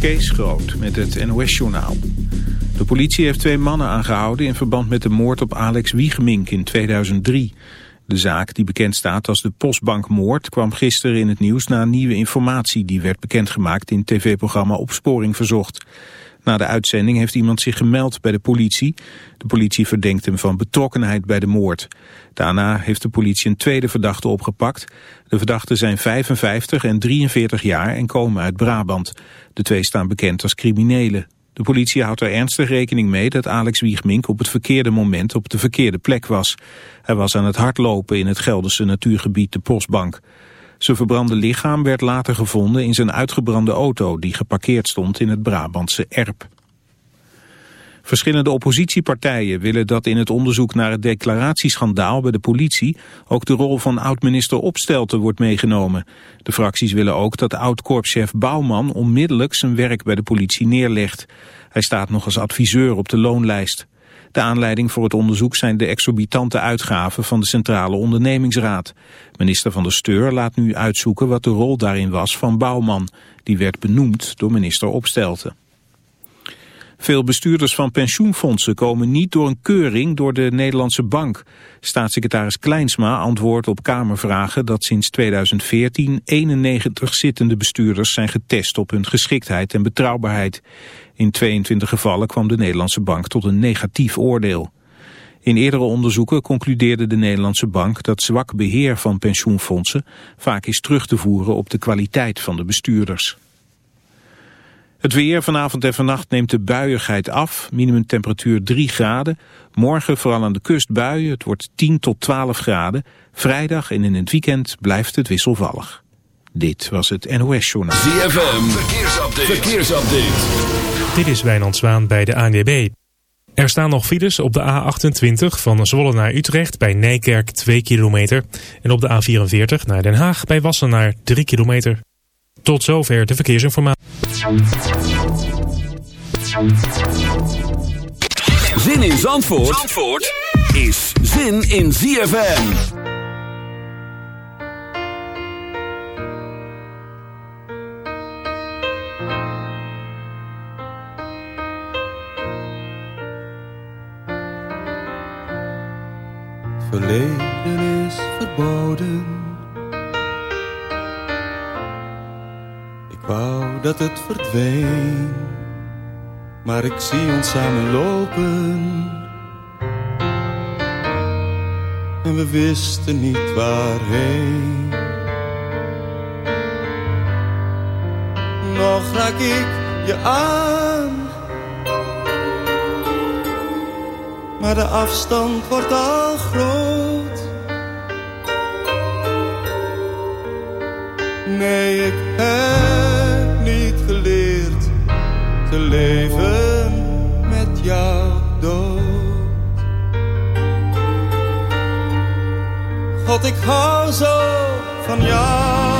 Kees Groot met het NOS-journaal. De politie heeft twee mannen aangehouden in verband met de moord op Alex Wiegemink in 2003. De zaak, die bekend staat als de Postbankmoord, kwam gisteren in het nieuws na nieuwe informatie die werd bekendgemaakt in tv-programma Opsporing Verzocht. Na de uitzending heeft iemand zich gemeld bij de politie. De politie verdenkt hem van betrokkenheid bij de moord. Daarna heeft de politie een tweede verdachte opgepakt. De verdachten zijn 55 en 43 jaar en komen uit Brabant. De twee staan bekend als criminelen. De politie houdt er ernstig rekening mee dat Alex Wiegmink op het verkeerde moment op de verkeerde plek was. Hij was aan het hardlopen in het Gelderse natuurgebied de Postbank. Zijn verbrande lichaam werd later gevonden in zijn uitgebrande auto die geparkeerd stond in het Brabantse Erp. Verschillende oppositiepartijen willen dat in het onderzoek naar het declaratieschandaal bij de politie ook de rol van oud-minister Opstelten wordt meegenomen. De fracties willen ook dat oud-korpschef Bouwman onmiddellijk zijn werk bij de politie neerlegt. Hij staat nog als adviseur op de loonlijst. De aanleiding voor het onderzoek zijn de exorbitante uitgaven van de Centrale Ondernemingsraad. Minister van der Steur laat nu uitzoeken wat de rol daarin was van Bouwman. Die werd benoemd door minister Opstelten. Veel bestuurders van pensioenfondsen komen niet door een keuring door de Nederlandse bank. Staatssecretaris Kleinsma antwoordt op Kamervragen dat sinds 2014 91 zittende bestuurders zijn getest op hun geschiktheid en betrouwbaarheid. In 22 gevallen kwam de Nederlandse bank tot een negatief oordeel. In eerdere onderzoeken concludeerde de Nederlandse bank dat zwak beheer van pensioenfondsen vaak is terug te voeren op de kwaliteit van de bestuurders. Het weer vanavond en vannacht neemt de buiigheid af. Minimumtemperatuur 3 graden. Morgen vooral aan de kust buien. Het wordt 10 tot 12 graden. Vrijdag en in het weekend blijft het wisselvallig. Dit was het NOS Journaal. ZFM. Verkeersupdate. Verkeersupdate. Dit is Wijnand Zwaan bij de ANWB. Er staan nog files op de A28 van Zwolle naar Utrecht bij Nijkerk 2 kilometer. En op de A44 naar Den Haag bij Wassenaar 3 kilometer. Tot zover de verkeersinformatie. Zin in Zandvoort, Zandvoort is zin in ZFM. Verleden is verboden wou dat het verdween, maar ik zie ons samen lopen. En we wisten niet waarheen. Nog raak ik je aan, maar de afstand wordt al groot. Nee, ik heb te leven met jou dood. God, ik hou zo van jou.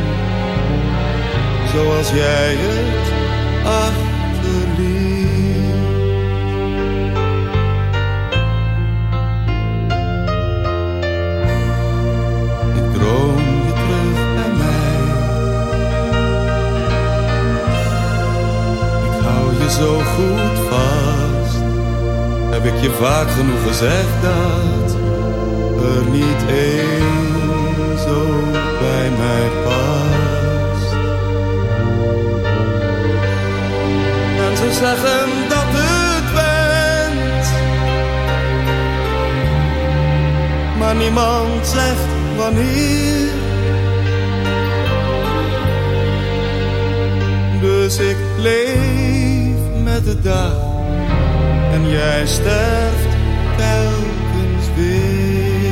zoals jij het achterliet. zo goed vast. Heb ik je vaak genoeg gezegd dat er niet één zo bij mij zeggen dat het bent. Maar niemand zegt wanneer. Dus ik leef met de dag en jij sterft telkens weer.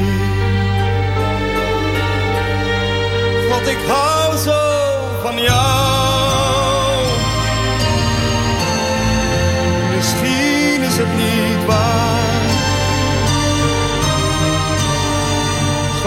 Wat ik hou zo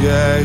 Jij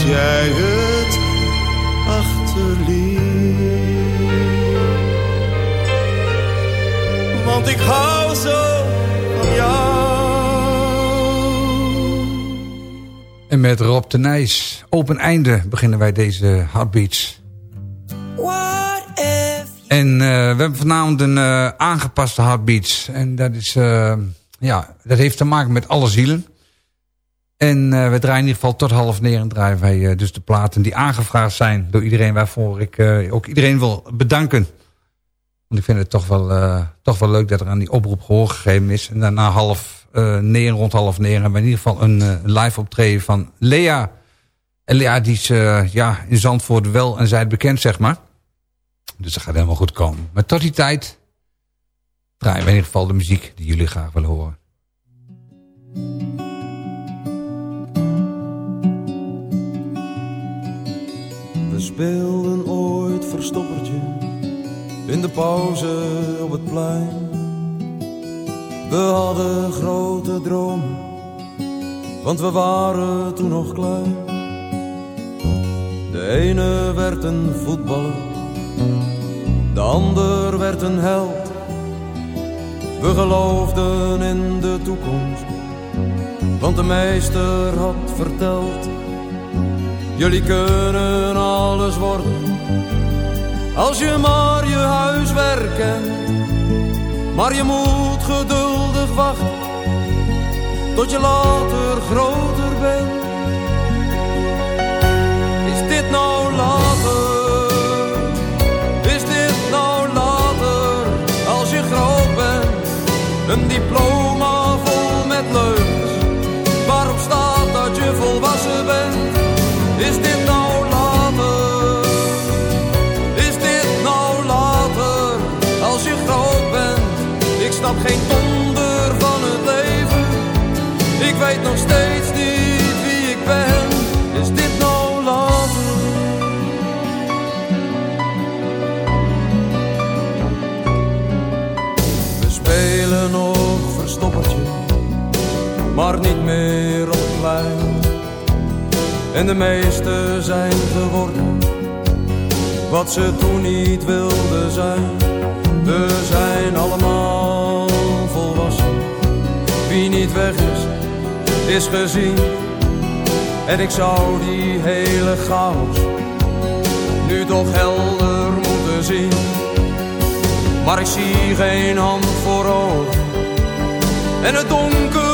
Zoals jij het achterliet. Want ik hou zo van jou. En met Rob de Nijs, open einde, beginnen wij deze Heartbeats. En eh, we hebben vanavond een eh, aangepaste Heartbeats. En dat, is, eh, ja, dat heeft te maken met alle zielen. En we draaien in ieder geval tot half negen draaien wij dus de platen die aangevraagd zijn door iedereen. Waarvoor ik ook iedereen wil bedanken. Want ik vind het toch wel, toch wel leuk dat er aan die oproep gehoor gegeven is. En daarna half negen, rond half negen hebben we in ieder geval een live optreden van Lea. En Lea die is ja, in Zandvoort wel en zij bekend zeg maar. Dus dat gaat helemaal goed komen. Maar tot die tijd draaien we in ieder geval de muziek die jullie graag willen horen. We speelden ooit verstoppertje in de pauze op het plein. We hadden grote dromen, want we waren toen nog klein. De ene werd een voetballer, de ander werd een held. We geloofden in de toekomst, want de meester had verteld. Jullie kunnen alles worden, als je maar je huiswerk kent. Maar je moet geduldig wachten, tot je later groter geen donder van het leven. Ik weet nog steeds niet wie ik ben. Is dit nou later? We spelen nog verstoppertje, maar niet meer op het plein. En de meesten zijn geworden wat ze toen niet wilden zijn. We zijn allemaal. Wie niet weg is, is gezien. En ik zou die hele chaos nu toch helder moeten zien. Maar ik zie geen hand voor ogen. En het donker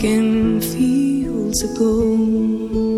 broken fields of gold.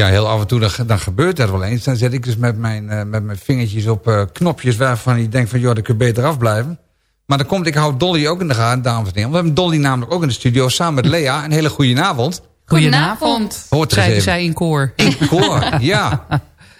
Ja, heel af en toe dan, dan gebeurt dat wel eens. Dan zet ik dus met mijn, uh, met mijn vingertjes op uh, knopjes waarvan ik denk van... joh, dat kun je beter afblijven. Maar dan komt, ik hou Dolly ook in de gaten, dames en heren. We hebben Dolly namelijk ook in de studio samen met Lea. Een hele goede avond. Goedenavond, Hoort zeiden zij in koor. In koor, ja.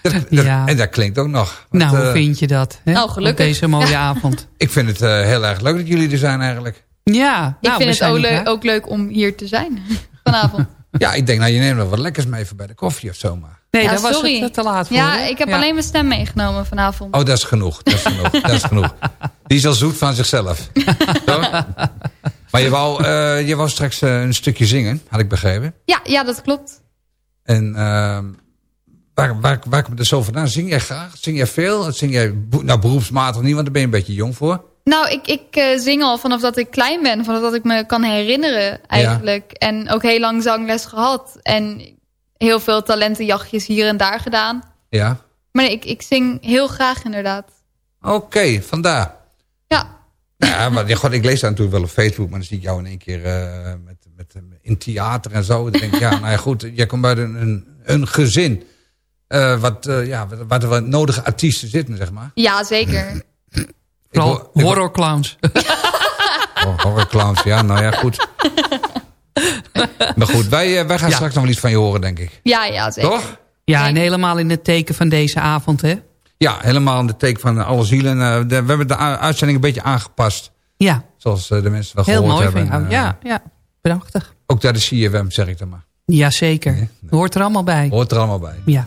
Dat, dat, ja. En dat klinkt ook nog. Nou, hoe uh, vind je dat? Hè? Nou, gelukkig. Op deze mooie avond. ik vind het uh, heel erg leuk dat jullie er zijn eigenlijk. Ja. Ik nou, vind het ook, le ook, leuk om hier te zijn vanavond. Ja, ik denk nou je neemt nog wat lekkers mee voor bij de koffie of zo maar. Nee, ja, daar was het te laat voor. Ja, ik heb ja. alleen mijn stem meegenomen vanavond. Oh, dat is genoeg. Dat is genoeg. dat is genoeg. Die is al zoet van zichzelf. maar je wou, uh, je wou straks uh, een stukje zingen, had ik begrepen. Ja, ja dat klopt. En uh, waar, waar, waar komt het zo vandaan? Zing jij graag? Zing jij veel? Zing jij nou, beroepsmatig niet, want daar ben je een beetje jong voor. Nou, ik, ik uh, zing al vanaf dat ik klein ben. Vanaf dat ik me kan herinneren eigenlijk. Ja. En ook heel lang zangles gehad. En heel veel talentenjachtjes hier en daar gedaan. Ja. Maar nee, ik, ik zing heel graag inderdaad. Oké, okay, vandaar. Ja. Ja, maar ja, God, ik lees dat natuurlijk wel op Facebook, maar dan zie ik jou in één keer uh, met, met, in theater en zo. Dan denk ik, ja, nou ja, goed, jij komt uit een, een, een gezin. Uh, wat, ja, waar er wat nodige artiesten zitten, zeg maar. Ja, zeker. Vooral horrorclowns. oh, horrorclowns, ja, nou ja, goed. maar goed, wij, wij gaan ja. straks nog wel iets van je horen, denk ik. Ja, ja, zeker. Toch? Ja, en helemaal in het teken van deze avond, hè? Ja, helemaal in het teken van alle zielen. Uh, de, we hebben de uitzending een beetje aangepast. Ja. Zoals uh, de mensen wel Heel gehoord mooi hebben. Van jou. ja, ja, prachtig. Ook daar de CFM, zeg ik dan maar. Jazeker. Nee, nee. Hoort er allemaal bij. Hoort er allemaal bij. Ja.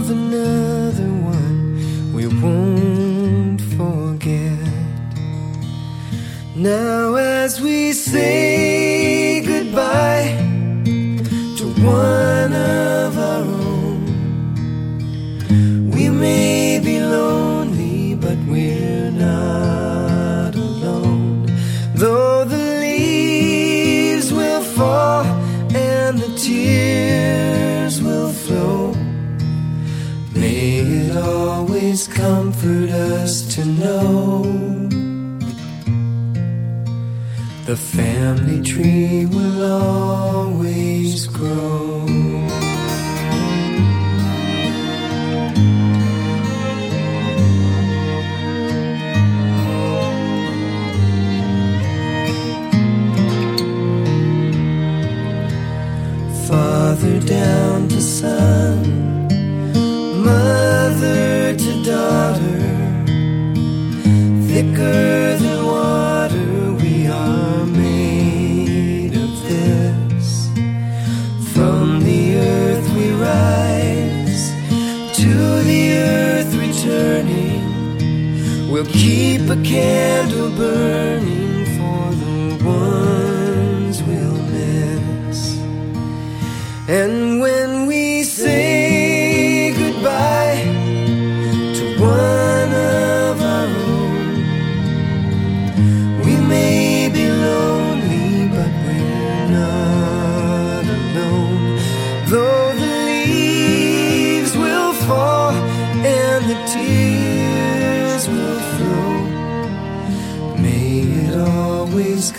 Now as we the family tree will always grow. Keep a candle burning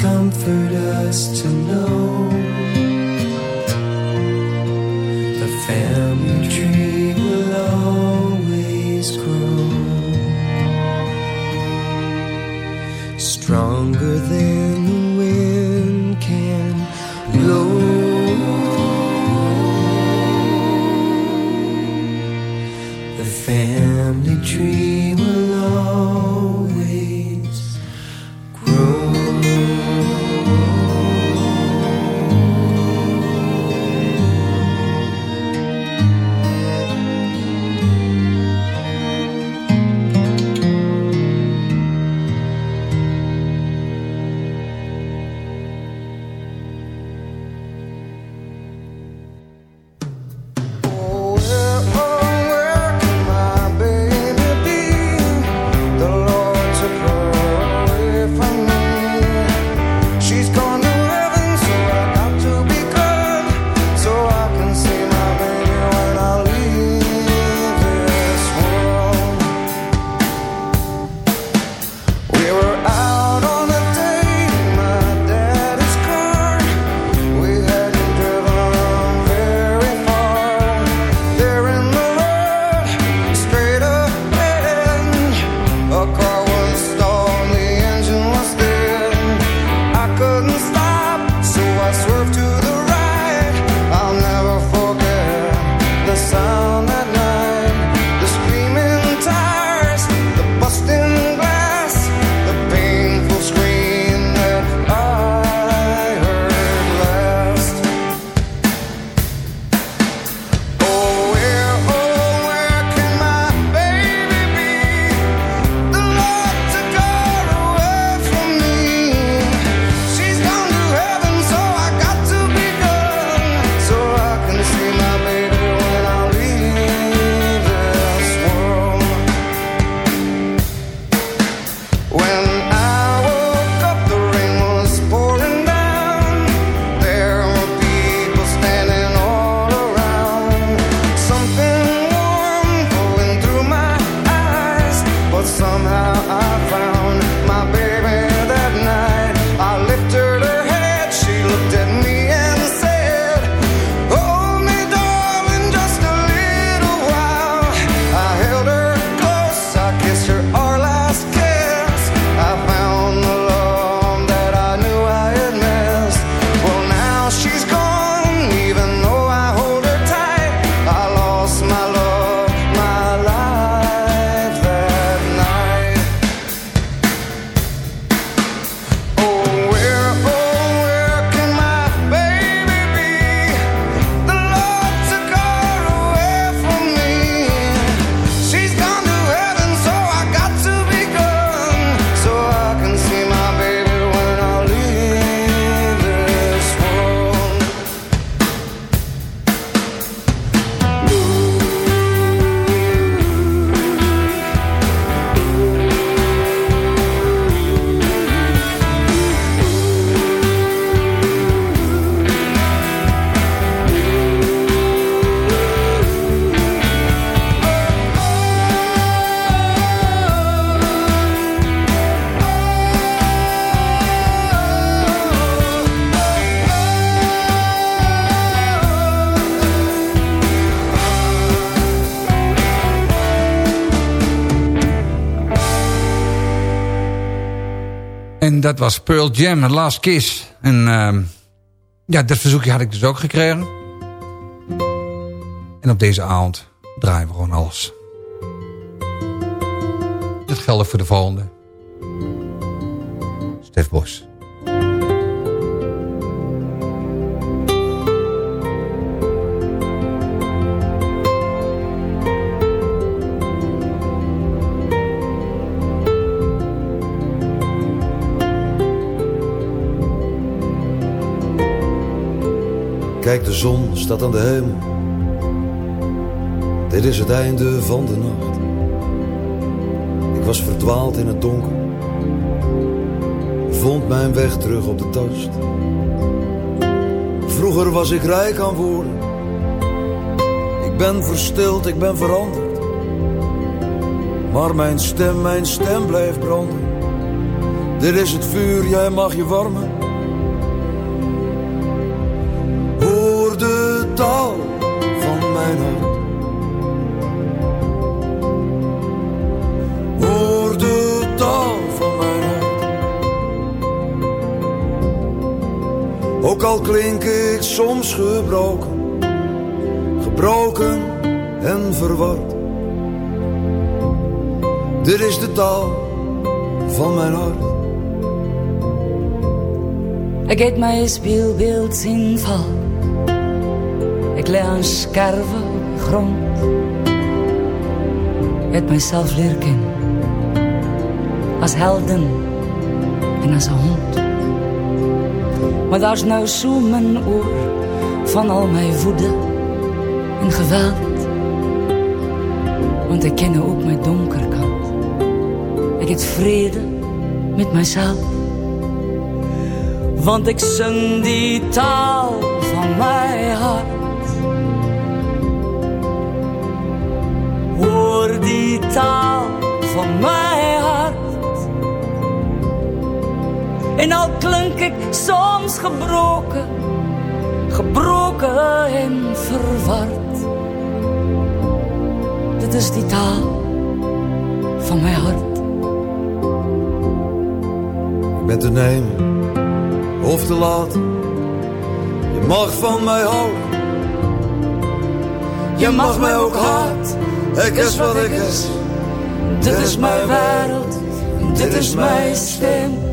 comfort us to know. Dat was Pearl Jam, Last Kiss. En uh, ja, dat verzoekje had ik dus ook gekregen. En op deze avond draaien we gewoon alles. Dat geldt voor de volgende. Stef Bos. Kijk, de zon staat aan de hemel. Dit is het einde van de nacht. Ik was verdwaald in het donker. Vond mijn weg terug op de tast. Vroeger was ik rijk aan woorden. Ik ben verstild, ik ben veranderd. Maar mijn stem, mijn stem blijft branden. Dit is het vuur, jij mag je warmen. Klink ik soms gebroken, gebroken en verward. Dit is de taal van mijn hart. Ik heb mijn speelbeeld zien val. Ik leg een scherve grond. Ik heb mijzelf leren kennen. Als helden en als een hond. Maar daar is nou zo mijn oor van al mijn woede en geweld. Want ik ken ook mijn donkerkant. Ik heb vrede met mijzelf. Want ik zing die taal van mijn hart. Hoor die taal van mijn En al klink ik soms gebroken, gebroken en verward. Dit is die taal van mijn hart. Ik ben te nemen of te laat. Je mag van mij houden. Je mag mij ook haat. Ik is wat ik is. Dit is mijn wereld, dit is mijn stem.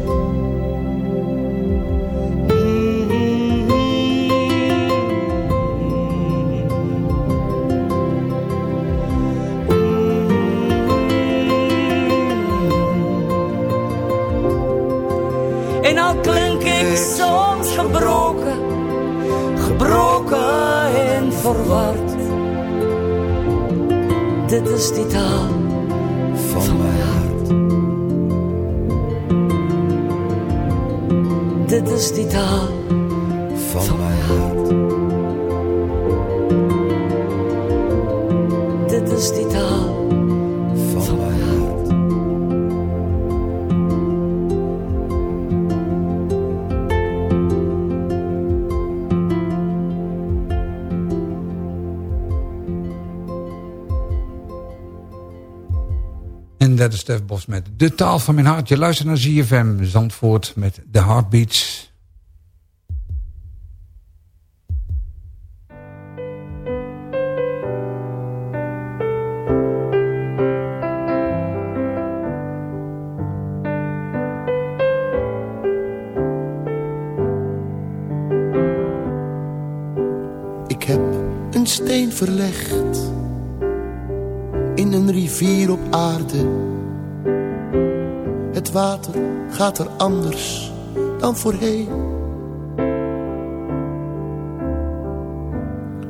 Dat is Stef Bos met De Taal van Mijn Hart. Je luistert naar ZFM Zandvoort met The Heartbeats. Gaat er anders dan voorheen.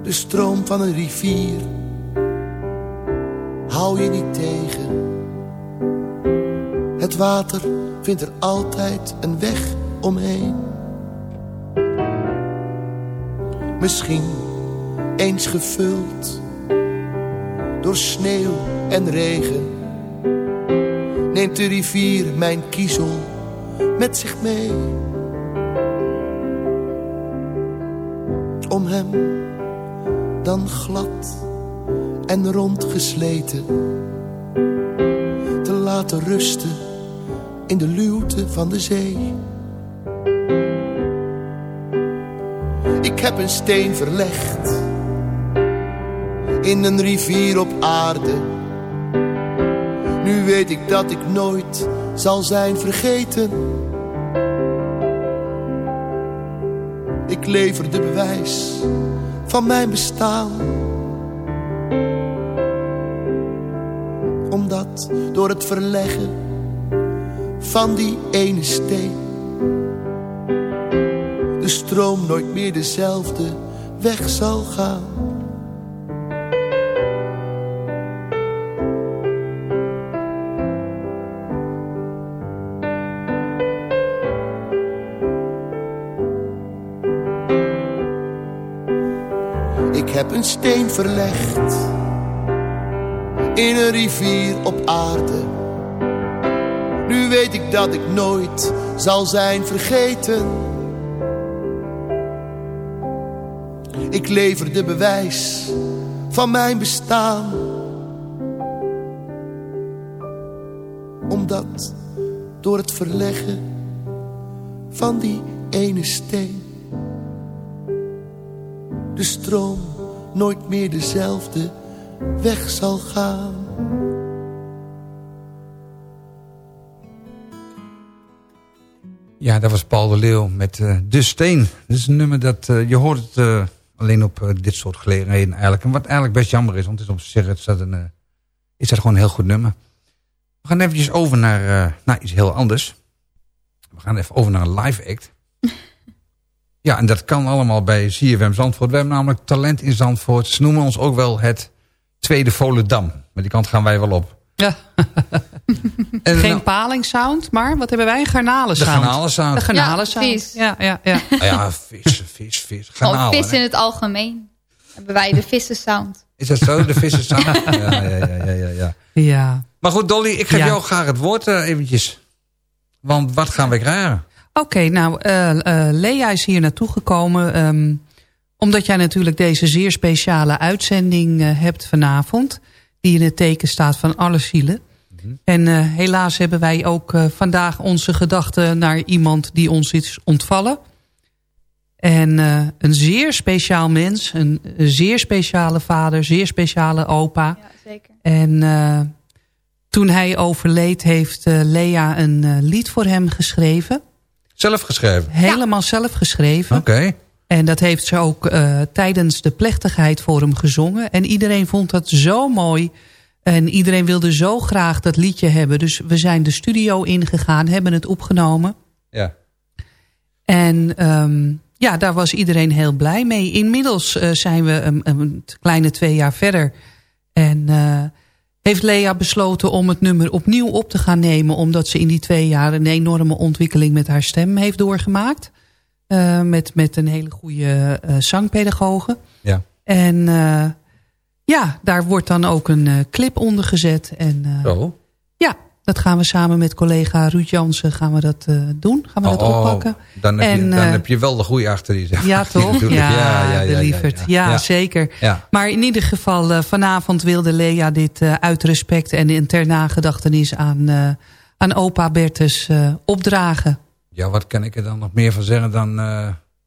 De stroom van een rivier hou je niet tegen. Het water vindt er altijd een weg omheen. Misschien eens gevuld door sneeuw en regen. Neemt de rivier mijn kiezel met zich mee. Om hem dan glad en rond gesleten te laten rusten in de luwte van de zee. Ik heb een steen verlegd in een rivier op aarde. Nu weet ik dat ik nooit zal zijn vergeten. Ik lever de bewijs van mijn bestaan. Omdat door het verleggen van die ene steen de stroom nooit meer dezelfde weg zal gaan. Een steen verlegd in een rivier op aarde. Nu weet ik dat ik nooit zal zijn vergeten. Ik lever de bewijs van mijn bestaan. Omdat door het verleggen van die ene steen de stroom nooit meer dezelfde weg zal gaan. Ja, dat was Paul de Leeuw met uh, De Steen. Dat is een nummer dat, uh, je hoort het uh, alleen op dit soort gelegenheden eigenlijk. En wat eigenlijk best jammer is, want het is op zich is dat, een, is dat gewoon een heel goed nummer. We gaan eventjes over naar, naar iets heel anders. We gaan even over naar een live act. Ja, en dat kan allemaal bij CFM Zandvoort. We hebben namelijk talent in Zandvoort. Ze noemen ons ook wel het tweede Volendam. Maar die kant gaan wij wel op. Ja. En Geen nou- palingsound, maar wat hebben wij? Garnalensound. De garnalensound. De garnalensound. Ja, vis. Ja, ja, ja. Ah ja, vis, vis, vis. Garnalen, vis hè? in het algemeen. Hebben wij de vissensound. Is dat zo, de vissensound? ja, ja, ja, ja, ja, ja. ja. Maar goed, Dolly, ik geef Ja. jou graag het woord eh, eventjes. Want wat gaan we krijgen? Oké, nou, eh, eh, Lea is hier naartoe gekomen... ehm, omdat jij natuurlijk deze zeer speciale uitzending eh, hebt vanavond... die in het teken staat van alle zielen. En eh, helaas hebben wij ook eh, vandaag onze gedachten... naar iemand die ons is ontvallen. En eh, een zeer speciaal mens, een zeer speciale vader... zeer speciale opa. Ja, zeker. En eh, toen hij overleed heeft eh, Lea een eh, lied voor hem geschreven. Zelf geschreven? Helemaal zelf geschreven. Oké. En dat heeft ze ook eh, tijdens de plechtigheid voor hem gezongen. En iedereen vond dat zo mooi. En iedereen wilde zo graag dat liedje hebben. Dus we zijn de studio ingegaan, hebben het opgenomen. Ja. En ehm, ja, daar was iedereen heel blij mee. Inmiddels eh, zijn we een, een kleine twee jaar verder. En eh, heeft Lea besloten om het nummer opnieuw op te gaan nemen... omdat ze in die twee jaar een enorme ontwikkeling met haar stem heeft doorgemaakt. Eh, met, met een hele goede eh, zangpedagoge. Ja. En eh, ja, daar wordt dan ook een clip onder gezet. En ja, dat gaan we samen met collega Ruud Jansen gaan we dat, eh, doen. Gaan we dat Oh, oppakken. Dan heb, je, dan eh, heb je wel de goede achter die zeg. ja, toch? Natuurlijk. Ja, de lieverd. Ja, zeker. Ja. Maar in ieder geval, eh, vanavond wilde Lea dit uit respect... en in ter nagedachtenis aan, aan opa Bertus opdragen. Ja, wat kan ik er dan nog meer van zeggen dan...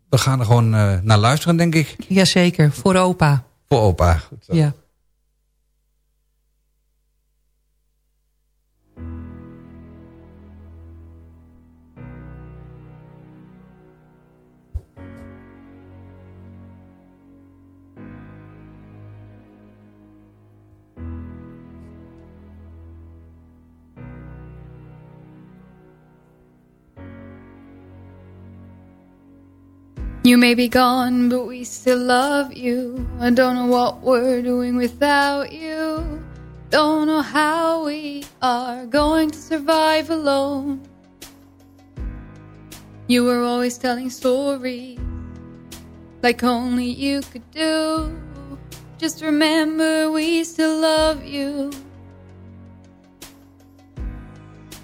we gaan er gewoon naar luisteren, denk ik. Jazeker, voor opa. Voor opa. Goed zo. Ja. You may be gone, but we still love you. I don't know what we're doing without you. Don't know how we are going to survive alone. You were always telling stories like only you could do. Just remember, we still love you.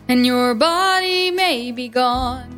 And your body may be gone.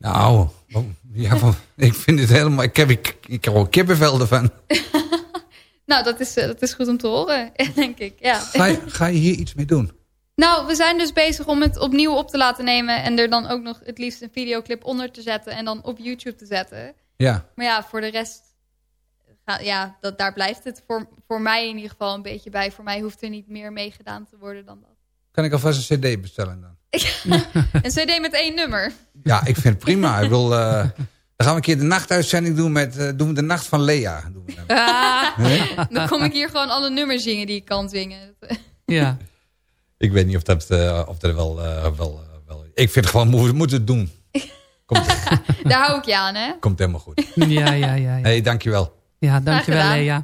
Nou, oh, ja, van- ik vind het helemaal... Ik heb, ik, ik heb al kippenvel ervan. Nou, dat is, eh, dat is goed om te horen, denk ik. Ja. Ga je, ga je hier iets mee doen? Nou, we zijn dus bezig om het opnieuw op te laten nemen... en er dan ook nog het liefst een videoclip onder te zetten... en dan op YouTube te zetten. Ja. Maar ja, voor de rest... Ja, dat, daar blijft het voor, voor mij in ieder geval een beetje bij. Voor mij hoeft er niet meer mee gedaan te worden dan dat. Kan ik alvast een cd bestellen dan? Een cd met één nummer. Ja, ik vind het prima. Ik wil, eh, dan gaan we een keer de nachtuitzending doen met eh, doen we de nacht van Lea. Doen we dan. Ah, Nee? dan kom ik hier gewoon alle nummers zingen die ik kan zingen. Ja. Ik weet niet of dat, eh, of dat wel, eh, wel, wel... Ik vind gewoon, we moeten het doen. Komt, Daar hou ik je aan, hè? komt helemaal goed. Ja, ja, ja. Ja, hey, dankjewel. ja dankjewel. Lea.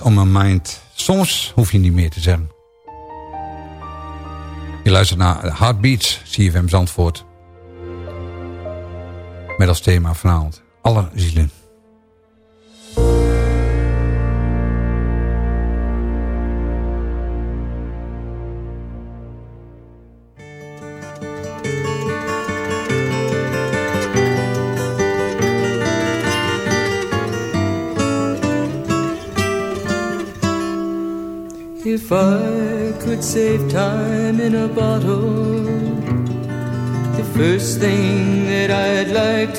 Always on mind. Soms hoef je niet meer te zeggen. Je luistert naar Heartbeats, CFM Zandvoort. Met als thema vanavond alle zielen.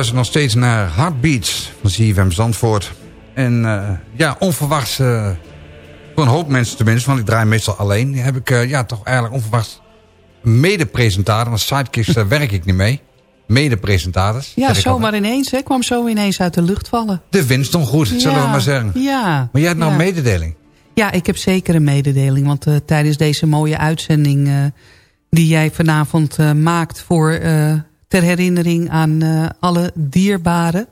luistert nog steeds naar Heartbeats van CFM Zandvoort. En uh, ja, onverwachts, uh, voor een hoop mensen tenminste, want ik draai meestal alleen... heb ik uh, ja, toch eigenlijk onverwachts mede-presentator. Want sidekicks werk ik niet mee. Mede-presentators. Ja, zomaar ineens. Hè, kwam zo ineens uit de lucht vallen. De winst goed, ja, zullen we maar zeggen. Ja. Maar jij hebt nou een mededeling. Ja, ik heb zeker een mededeling. Want tijdens deze mooie uitzending die jij vanavond maakt voor ter herinnering aan uh, alle dierbaren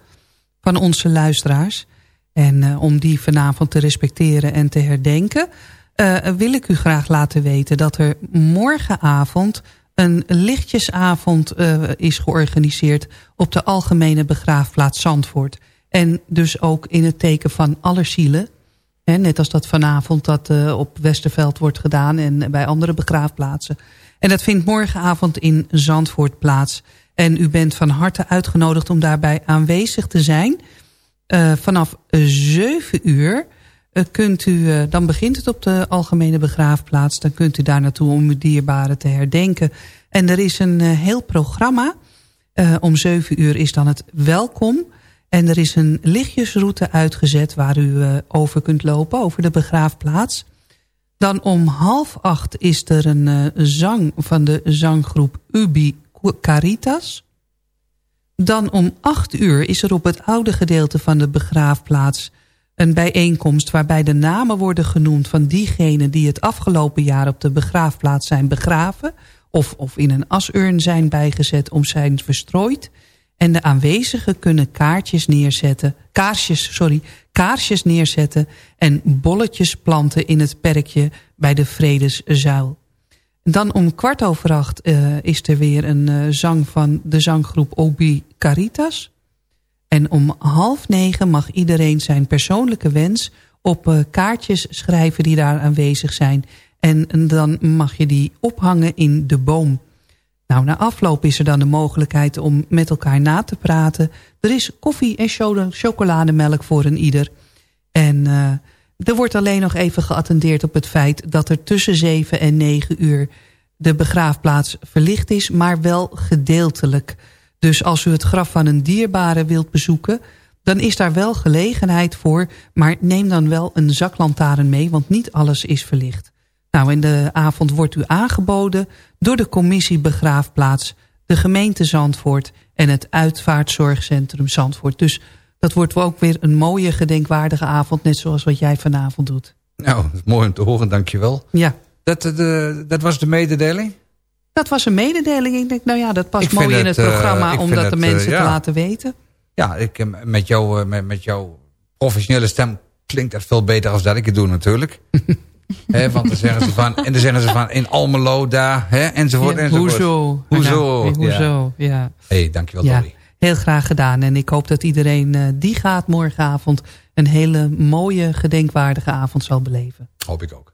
van onze luisteraars. En uh, om die vanavond te respecteren en te herdenken... Uh, wil ik u graag laten weten dat er morgenavond een lichtjesavond is georganiseerd... op de Algemene Begraafplaats Zandvoort. En dus ook in het teken van alle zielen... net als dat vanavond dat op Westerveld wordt gedaan en bij andere begraafplaatsen. En dat vindt morgenavond in Zandvoort plaats. En u bent van harte uitgenodigd om daarbij aanwezig te zijn. Uh, vanaf 7 uur uh, kunt u, uh, dan begint het op de Algemene Begraafplaats. Dan kunt u daar naartoe om uw dierbaren te herdenken. En er is een heel programma. om 7 uur is dan het welkom. En er is een lichtjesroute uitgezet waar u over kunt lopen, over de begraafplaats. Dan om half acht is er een zang van de zanggroep Ubi Caritas. Dan om acht uur is er op het oude gedeelte van de begraafplaats een bijeenkomst waarbij de namen worden genoemd van diegenen die het afgelopen jaar op de begraafplaats zijn begraven of, of in een asurn zijn bijgezet om zijn verstrooid. En de aanwezigen kunnen kaartjes neerzetten, kaarsjes, sorry, kaarsjes neerzetten en bolletjes planten in het perkje bij de Vredeszuil. Dan om kwart over acht uh, is er weer een uh, zang van de zanggroep Obi Caritas. En om half negen mag iedereen zijn persoonlijke wens op uh, kaartjes schrijven die daar aanwezig zijn. En, en, dan mag je die ophangen in de boom. Nou, na afloop is er dan de mogelijkheid om met elkaar na te praten. Er is koffie en chocolademelk voor een ieder. En er wordt alleen nog even geattendeerd op het feit dat er tussen 7 en 9 uur de begraafplaats verlicht is, maar wel gedeeltelijk. Dus als u het graf van een dierbare wilt bezoeken, dan is daar wel gelegenheid voor, maar neem dan wel een zaklantaarn mee, want niet alles is verlicht. Nou, in de avond wordt u aangeboden door de commissie Begraafplaats, de gemeente Zandvoort en het uitvaartzorgcentrum Zandvoort. Dus dat wordt ook weer een mooie gedenkwaardige avond. Net zoals wat jij vanavond doet. Nou, dat is mooi om te horen, dankjewel. Ja. Dat, eh, de, dat was de mededeling? Dat was een mededeling. Ik denk, nou ja, dat past mooi in het, het programma... Uh, om dat de mensen uh, ja. te laten weten. Ja, ik, met, jou, met, met jouw professionele stem klinkt dat veel beter als dat ik het doe natuurlijk. He, want dan zeggen ze van, en dan zeggen ze van in Almelo daar, hè, enzovoort, ja, enzovoort. Hoezo? Hoezo? Ja, hoezo, ja. ja. hey, dankjewel. Dolly. Heel graag gedaan. En ik hoop dat iedereen uh, die gaat morgenavond... een hele mooie, gedenkwaardige avond zal beleven. Hoop ik ook.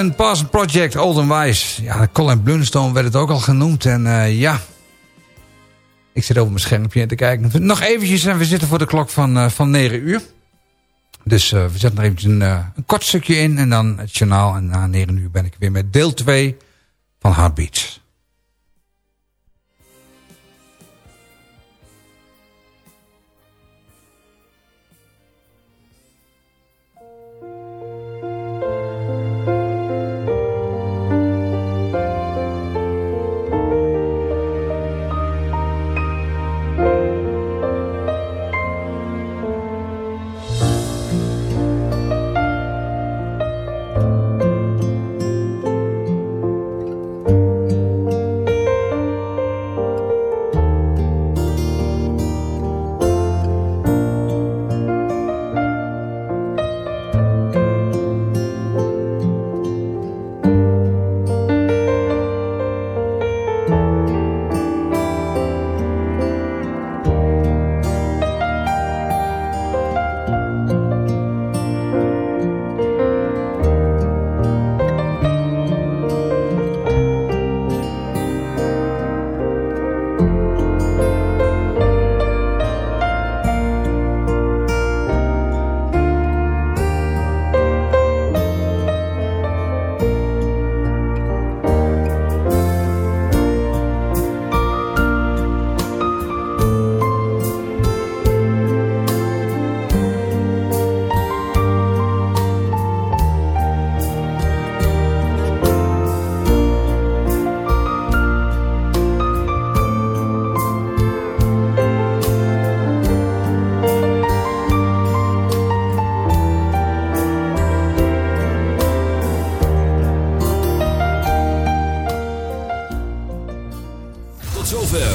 Alan Parsons Project, Old and Wise. Ja, Colin Blunstone werd het ook al genoemd. En eh, ja, ik zit over mijn schermpje te kijken. Nog eventjes en we zitten voor de klok van, eh, van 9 uur. Dus eh, we zetten nog eventjes een, eh, een kort stukje in en dan het journaal. En na 9 uur ben ik weer met deel 2 van Heartbeats.